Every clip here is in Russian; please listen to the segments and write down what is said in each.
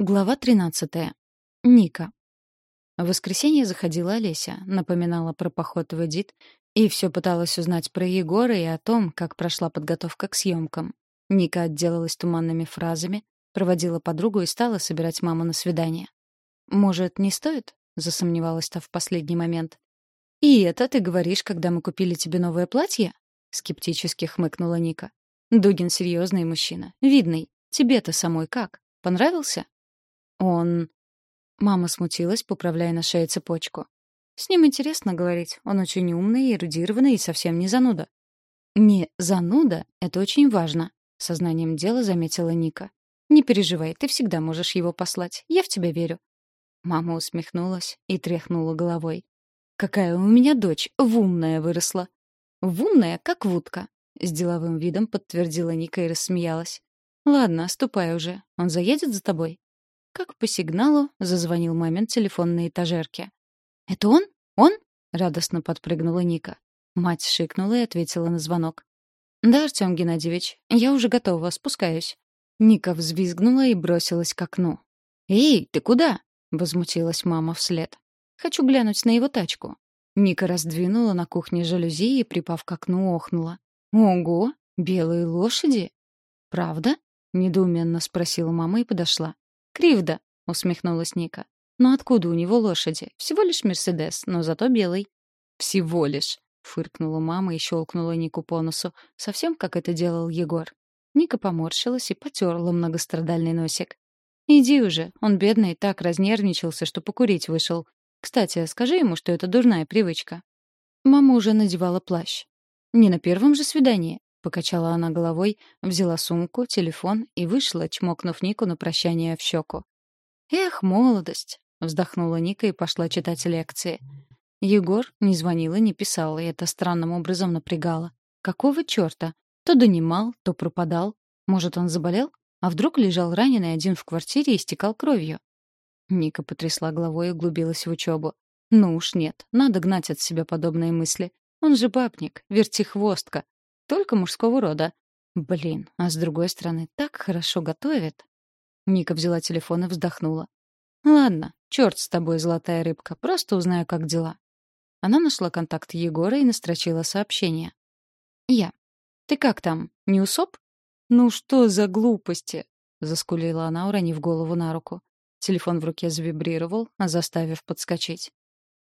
Глава 13. Ника. В воскресенье заходила Олеся, напоминала про поход в Эдит и все пыталась узнать про Егора и о том, как прошла подготовка к съемкам. Ника отделалась туманными фразами, проводила подругу и стала собирать маму на свидание. «Может, не стоит?» — засомневалась та в последний момент. «И это ты говоришь, когда мы купили тебе новое платье?» — скептически хмыкнула Ника. «Дугин серьезный мужчина, видный. Тебе-то самой как? Понравился?» Он... Мама смутилась, поправляя на шее цепочку. С ним интересно говорить. Он очень умный, эрудированный и совсем не зануда. Не зануда — это очень важно, — сознанием дела заметила Ника. Не переживай, ты всегда можешь его послать. Я в тебя верю. Мама усмехнулась и тряхнула головой. «Какая у меня дочь, в умная выросла!» «В умная, как вудка!» — с деловым видом подтвердила Ника и рассмеялась. «Ладно, ступай уже. Он заедет за тобой?» Как по сигналу зазвонил момент телефон на этажерке. «Это он? Он?» — радостно подпрыгнула Ника. Мать шикнула и ответила на звонок. «Да, Артём Геннадьевич, я уже готова, спускаюсь». Ника взвизгнула и бросилась к окну. «Эй, ты куда?» — возмутилась мама вслед. «Хочу глянуть на его тачку». Ника раздвинула на кухне жалюзи и, припав к окну, охнула. «Ого! Белые лошади?» «Правда?» — недоуменно спросила мама и подошла. «Кривда», — усмехнулась Ника. «Но откуда у него лошади? Всего лишь Мерседес, но зато белый». «Всего лишь», — фыркнула мама и щелкнула Нику по носу, совсем как это делал Егор. Ника поморщилась и потерла многострадальный носик. «Иди уже, он бедный так разнервничался, что покурить вышел. Кстати, скажи ему, что это дурная привычка». Мама уже надевала плащ. «Не на первом же свидании», Покачала она головой, взяла сумку, телефон и вышла, чмокнув Нику на прощание в щеку. «Эх, молодость!» — вздохнула Ника и пошла читать лекции. Егор не звонил и не писал, и это странным образом напрягало. Какого черта? То донимал, то пропадал. Может, он заболел? А вдруг лежал раненый один в квартире и истекал кровью? Ника потрясла головой и углубилась в учебу. Ну уж нет, надо гнать от себя подобные мысли. Он же бабник, вертихвостка, только мужского рода. Блин, а с другой стороны, так хорошо готовит. Ника взяла телефон и вздохнула. Ладно, черт с тобой, золотая рыбка, просто узнаю, как дела. Она нашла контакт Егора и настрочила сообщение. Я. Ты как там? Не усоп? Ну что за глупости? заскулила она, уронив голову на руку. Телефон в руке завибрировал, заставив подскочить.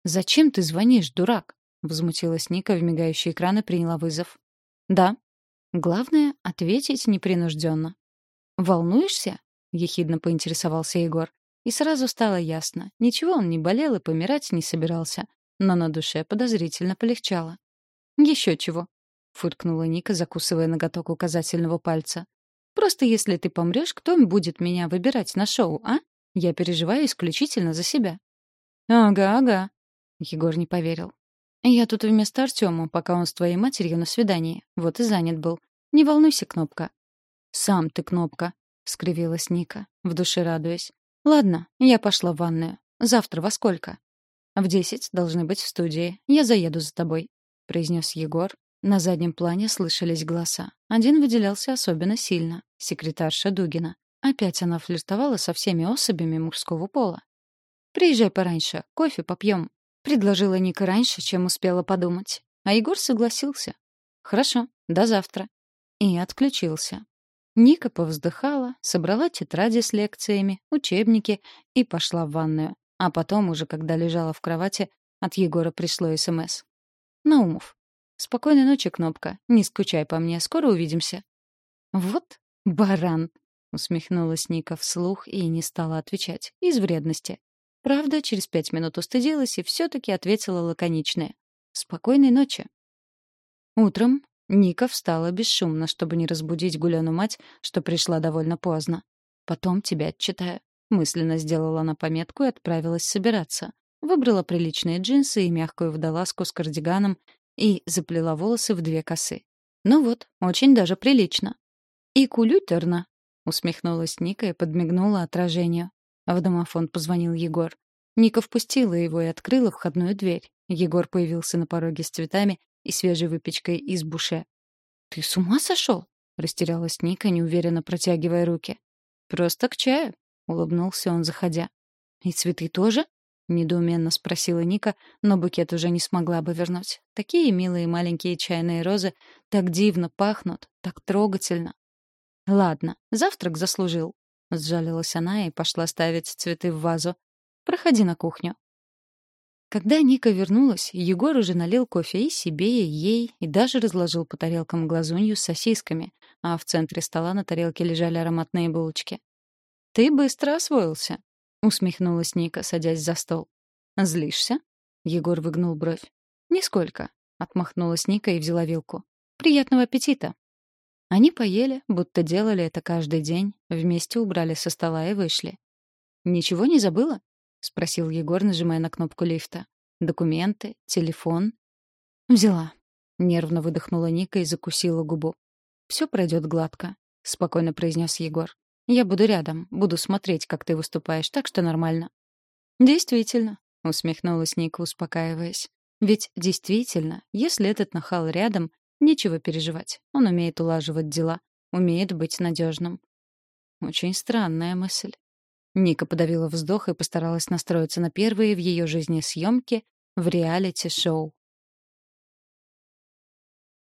«Зачем ты звонишь, дурак?» — возмутилась Ника в мигающий экран и приняла вызов. «Да». Главное — ответить непринужденно. «Волнуешься?» — ехидно поинтересовался Егор. И сразу стало ясно. Ничего он не болел и помирать не собирался. Но на душе подозрительно полегчало. «Еще чего», — фыркнула Ника, закусывая ноготок указательного пальца. «Просто если ты помрешь, кто будет меня выбирать на шоу, а? Я переживаю исключительно за себя». «Ага, ага», — Егор не поверил. «Я тут вместо Артема, пока он с твоей матерью на свидании. Вот и занят был. Не волнуйся, Кнопка». «Сам ты, Кнопка», — скривилась Ника, в душе радуясь. «Ладно, я пошла в ванную. Завтра во сколько?» «В десять должны быть в студии. Я заеду за тобой», — произнес Егор. На заднем плане слышались голоса. Один выделялся особенно сильно — секретарша Дугина. Опять она флиртовала со всеми особями мужского пола. «Приезжай пораньше, кофе попьем», Предложила Ника раньше, чем успела подумать. А Егор согласился. «Хорошо, до завтра». И отключился. Ника повздыхала, собрала тетради с лекциями, учебники и пошла в ванную. А потом, уже когда лежала в кровати, от Егора пришло СМС. «Наумов. Спокойной ночи, Кнопка. Не скучай по мне, скоро увидимся». «Вот баран!» — усмехнулась Ника вслух и не стала отвечать. Из вредности. Правда, через пять минут устыдилась и все-таки ответила лаконичное. «Спокойной ночи». Утром Ника встала бесшумно, чтобы не разбудить Гулену мать, что пришла довольно поздно. «Потом тебя отчитаю». Мысленно сделала она пометку и отправилась собираться. Выбрала приличные джинсы и мягкую водолазку с кардиганом и заплела волосы в две косы. Ну вот, очень даже прилично. «И кулютерно», — усмехнулась Ника и подмигнула отражению. В домофон позвонил Егор. Ника впустила его и открыла входную дверь. Егор появился на пороге с цветами и свежей выпечкой из буше. «Ты с ума сошел?» — растерялась Ника, неуверенно протягивая руки. «Просто к чаю», — улыбнулся он, заходя. «И цветы тоже?» — недоуменно спросила Ника, но букет уже не смогла бы вернуть. Такие милые маленькие чайные розы так дивно пахнут, так трогательно. «Ладно, завтрак заслужил», — сжалилась она и пошла ставить цветы в вазу. «Проходи на кухню». Когда Ника вернулась, Егор уже налил кофе и себе, и ей, и даже разложил по тарелкам глазунью с сосисками, а в центре стола на тарелке лежали ароматные булочки. «Ты быстро освоился», — усмехнулась Ника, садясь за стол. «Злишься?» — Егор выгнул бровь. «Нисколько», — отмахнулась Ника и взяла вилку. «Приятного аппетита!» Они поели, будто делали это каждый день, вместе убрали со стола и вышли. «Ничего не забыла?» — спросил Егор, нажимая на кнопку лифта. «Документы? Телефон?» «Взяла». Нервно выдохнула Ника и закусила губу. «Все пройдет гладко», — спокойно произнес Егор. «Я буду рядом, буду смотреть, как ты выступаешь, так что нормально». «Действительно», — усмехнулась Ника, успокаиваясь. «Ведь действительно, если этот нахал рядом, нечего переживать. Он умеет улаживать дела, умеет быть надежным». Очень странная мысль. Ника подавила вздох и постаралась настроиться на первые в ее жизни съемки в реалити-шоу.